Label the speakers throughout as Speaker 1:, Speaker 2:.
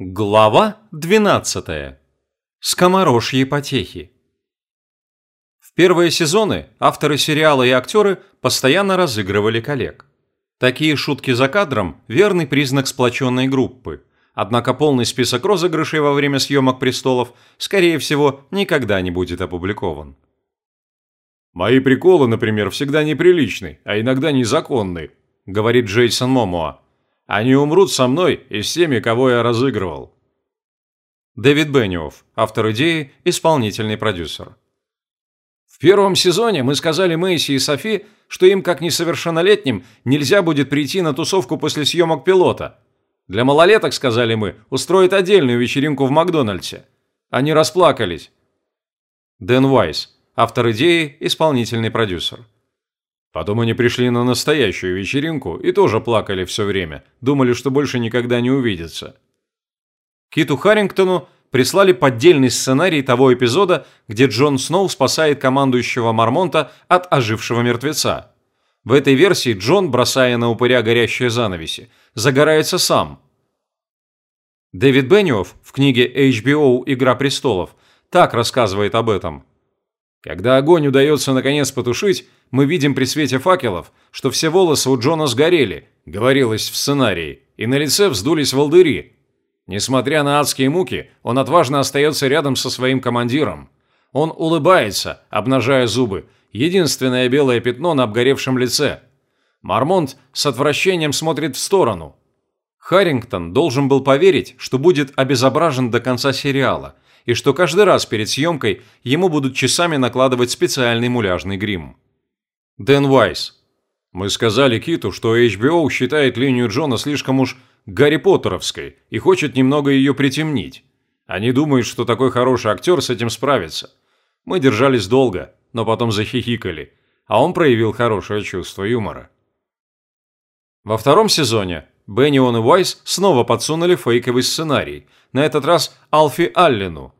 Speaker 1: Глава 12. Скоморожьи потехи. В первые сезоны авторы сериала и актеры постоянно разыгрывали коллег. Такие шутки за кадром – верный признак сплоченной группы. Однако полный список розыгрышей во время съемок «Престолов» скорее всего никогда не будет опубликован.
Speaker 2: «Мои приколы, например, всегда неприличны, а иногда незаконны», – говорит Джейсон Момоа. Они умрут со мной и с теми, кого я разыгрывал.
Speaker 1: Дэвид Бенниофф, автор идеи, исполнительный продюсер.
Speaker 3: В первом сезоне мы сказали Мэйси и Софи, что им, как несовершеннолетним, нельзя будет прийти на тусовку после съемок пилота. Для малолеток, сказали мы, устроить отдельную вечеринку в Макдональдсе. Они расплакались.
Speaker 1: Дэн Вайс, автор идеи, исполнительный продюсер.
Speaker 2: Потом они пришли на настоящую вечеринку и тоже плакали все время, думали, что больше никогда не увидятся.
Speaker 1: Киту Харрингтону прислали поддельный сценарий того эпизода, где Джон Сноу спасает командующего Мармонта от ожившего мертвеца. В этой версии Джон, бросая на упыря горящие занавеси, загорается сам. Дэвид Бенниофф в книге HBO «Игра престолов» так рассказывает об этом –
Speaker 3: когда огонь удается наконец потушить, мы видим при свете факелов, что все волосы у Джона сгорели, говорилось в сценарии, и на лице вздулись волдыри. Несмотря на адские муки, он отважно остается рядом со своим командиром. Он улыбается, обнажая зубы, единственное белое пятно на обгоревшем лице. Мармонт с отвращением смотрит в сторону.
Speaker 1: Харрингтон должен был поверить, что будет обезображен до конца сериала – и что каждый раз перед съемкой ему будут часами накладывать специальный муляжный грим.
Speaker 2: Дэн Вайс. Мы сказали Киту, что HBO считает линию Джона слишком уж Гарри Поттеровской и хочет немного ее притемнить. Они думают, что такой хороший актер с этим справится. Мы держались долго, но потом захихикали, а он проявил хорошее чувство юмора.
Speaker 1: Во втором сезоне Беннион и Уайс снова подсунули фейковый сценарий, на этот раз Алфи Аллену.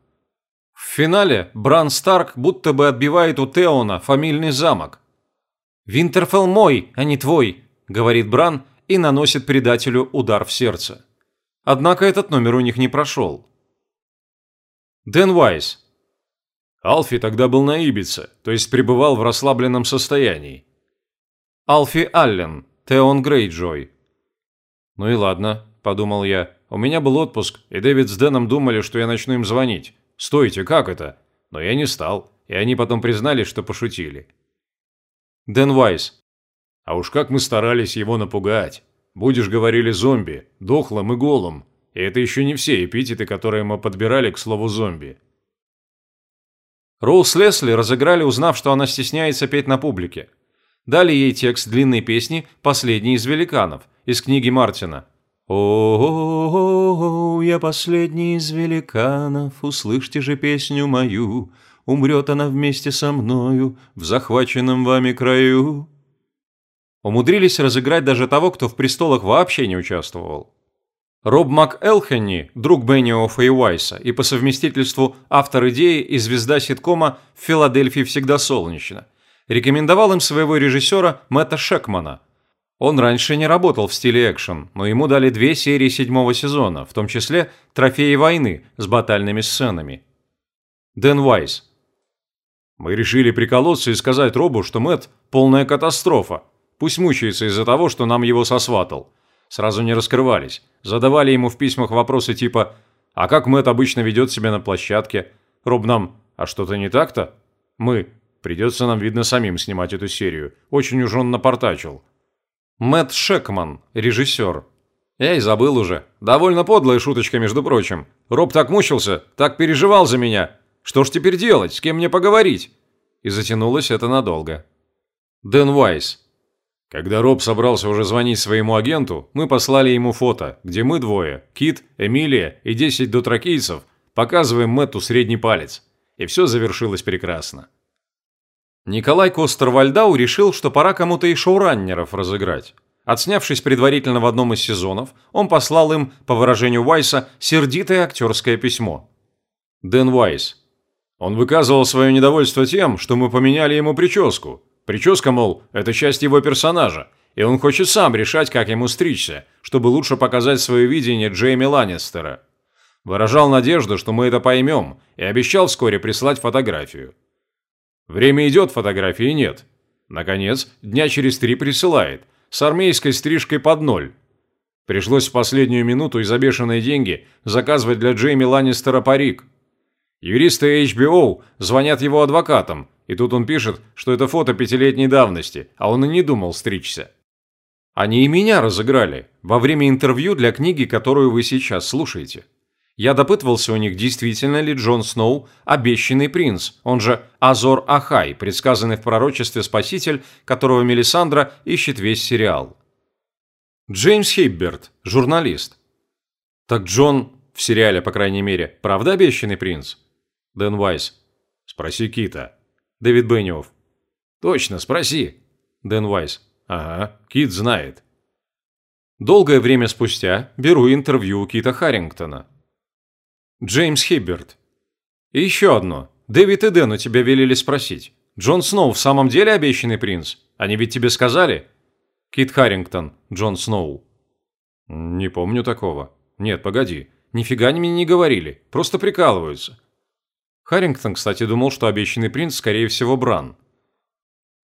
Speaker 1: В финале Бран Старк будто бы отбивает у Теона фамильный замок. «Винтерфелл мой, а не твой», – говорит Бран и наносит предателю удар в сердце. Однако этот номер у них не прошел. Дэн Уайс.
Speaker 2: Алфи тогда был на Ибице, то есть пребывал в расслабленном состоянии.
Speaker 1: Алфи Аллен, Теон Грейджой. «Ну и ладно», – подумал я. «У меня был отпуск, и Дэвид с Дэном думали, что я начну им звонить. Стойте, как это?» Но я не стал, и они потом признали, что пошутили.
Speaker 2: Дэн Вайс. «А уж как мы старались его напугать. Будешь, говорили, зомби, дохлым и голым. И это еще не все эпитеты, которые мы подбирали к слову зомби».
Speaker 1: Роуз Лесли разыграли, узнав, что она стесняется петь на публике. Дали ей текст длинной песни «Последний из великанов» из книги Мартина. «О, я последний из великанов, услышьте же песню мою, умрет она вместе со мною в захваченном вами краю». Умудрились разыграть даже того, кто в «Престолах» вообще не участвовал. Роб МакЭлхенни, друг Бенниоффа и Уайса, и по совместительству автор идеи и звезда ситкома «В Филадельфии всегда солнечно», рекомендовал им своего режиссера Мэтта Шекмана. Он раньше не работал в стиле экшен, но ему дали две серии седьмого сезона, в том числе «Трофеи войны» с батальными сценами. Дэн Уайс.
Speaker 2: Мы решили приколоться и сказать Робу, что Мэтт – полная катастрофа. Пусть мучается из-за того, что нам его сосватал. Сразу не раскрывались. Задавали ему в письмах вопросы типа «А как Мэтт обычно ведет себя на площадке?» Роб нам «А что-то не так-то?» Мы Придется нам, видно, самим снимать эту серию. Очень уж он напортачил.
Speaker 1: Мэтт Шекман, режиссер. Я и забыл уже. Довольно подлая шуточка, между прочим. Роб так мучился, так переживал за меня. Что ж теперь делать, с кем мне поговорить? И затянулось это надолго. Дэн Уайс.
Speaker 2: Когда Роб собрался уже звонить своему агенту, мы послали ему фото, где мы двое, Кит, Эмилия и 10 дотракийцев, показываем Мэтту средний палец. И все завершилось прекрасно.
Speaker 1: Николай Костер-Вальдау решил, что пора кому-то и шоураннеров разыграть. Отснявшись предварительно в одном из сезонов, он послал им, по выражению Уайса, сердитое актерское письмо.
Speaker 2: Дэн Уайс. Он выказывал свое недовольство тем, что мы поменяли ему прическу. Прическа, мол, это часть его персонажа, и он хочет сам решать, как ему стричься, чтобы лучше показать свое видение Джейми Ланнистера.
Speaker 3: Выражал надежду, что мы это поймем, и обещал вскоре прислать фотографию. Время идет, фотографии нет. Наконец, дня через три присылает, с армейской стрижкой под ноль. Пришлось в последнюю минуту и за бешеные деньги заказывать для Джейми Ланнистера парик. Юристы HBO звонят его адвокатам, и тут он пишет, что это фото пятилетней давности, а он и не думал стричься.
Speaker 1: Они и меня разыграли во время интервью для книги, которую вы сейчас слушаете. Я допытывался у них, действительно ли Джон Сноу – обещанный принц, он же Азор Ахай, предсказанный в пророчестве спаситель, которого Мелисандра ищет весь сериал. Джеймс Хибберт, журналист. Так Джон, в сериале, по крайней мере, правда обещанный принц? Дэн Вайс.
Speaker 3: Спроси Кита.
Speaker 1: Дэвид Бенниофф.
Speaker 3: Точно, спроси.
Speaker 1: Дэн Вайс.
Speaker 3: Ага, Кит знает.
Speaker 1: Долгое время спустя беру интервью у Кита Харрингтона. Джеймс Хибберт. И еще одно. Дэвид и Дэн у тебя велели спросить. Джон Сноу в самом деле обещанный принц? Они ведь тебе сказали? Кит Харрингтон, Джон Сноу.
Speaker 3: Не помню такого. Нет, погоди.
Speaker 1: Нифига мне не говорили. Просто прикалываются. Харрингтон, кстати, думал, что обещанный принц, скорее всего, Бран.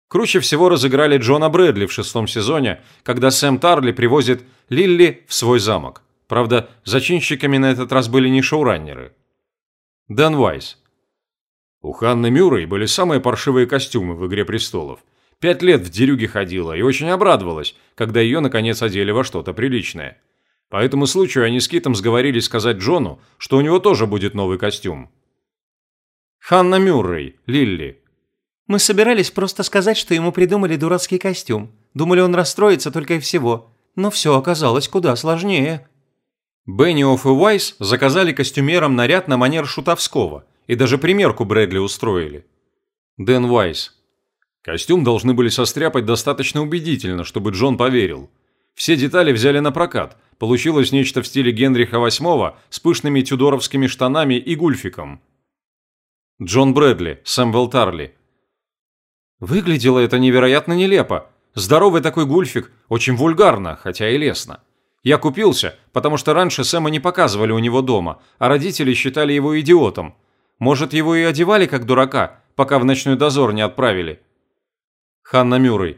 Speaker 1: Круче всего разыграли Джона Брэдли в шестом сезоне, когда Сэм Тарли привозит Лилли в свой замок. Правда, зачинщиками на этот раз были не шоураннеры. Дэн Вайс.
Speaker 3: У Ханны Мюррей были самые паршивые костюмы в «Игре престолов». Пять лет в дерюге ходила и очень обрадовалась, когда ее наконец одели во что-то приличное. По этому случаю они с Китом сговорились сказать Джону, что у него тоже будет новый костюм.
Speaker 1: Ханна Мюррей, Лилли.
Speaker 4: Мы собирались просто сказать, что ему придумали дурацкий костюм. Думали, он расстроится только и всего. Но все оказалось куда сложнее.
Speaker 1: Бенниофф и Уайс заказали костюмерам наряд на манер Шутовского и даже примерку Брэдли устроили. Дэн Уайс.
Speaker 3: Костюм должны были состряпать достаточно убедительно, чтобы Джон поверил. Все детали взяли на прокат. Получилось нечто в стиле Генриха VIII с пышными тюдоровскими штанами и гульфиком.
Speaker 1: Джон Брэдли, Сэмвелл Тарли. Выглядело это невероятно нелепо. Здоровый такой гульфик, очень вульгарно, хотя и лестно. Я купился, потому что раньше Сэма не показывали у него дома, а родители считали его идиотом. Может, его и одевали как дурака, пока в ночной дозор не отправили. Ханна Мюррей.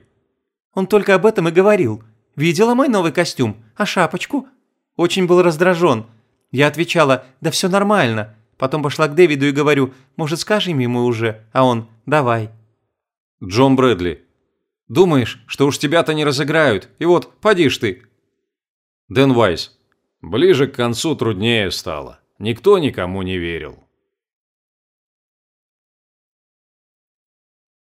Speaker 4: Он только об этом и говорил. Видела мой новый костюм? А шапочку? Очень был раздражен. Я отвечала, да все нормально. Потом пошла к Дэвиду и говорю, может, скажем ему уже? А он, давай.
Speaker 1: Джон Брэдли. Думаешь, что уж тебя-то не разыграют? И вот, поди ж ты,
Speaker 3: Дэн Вайс. Ближе к концу труднее стало. Никто никому не верил.